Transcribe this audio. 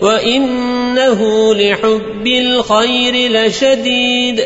وإنه لحب الخير لشديد